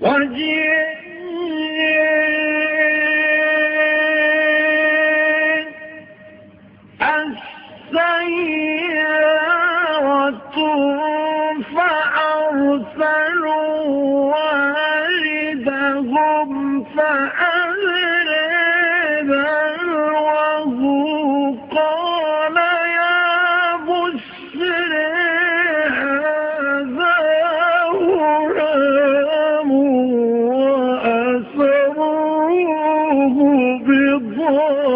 وجاءت السيارة فأرسلوا والدهم الضالين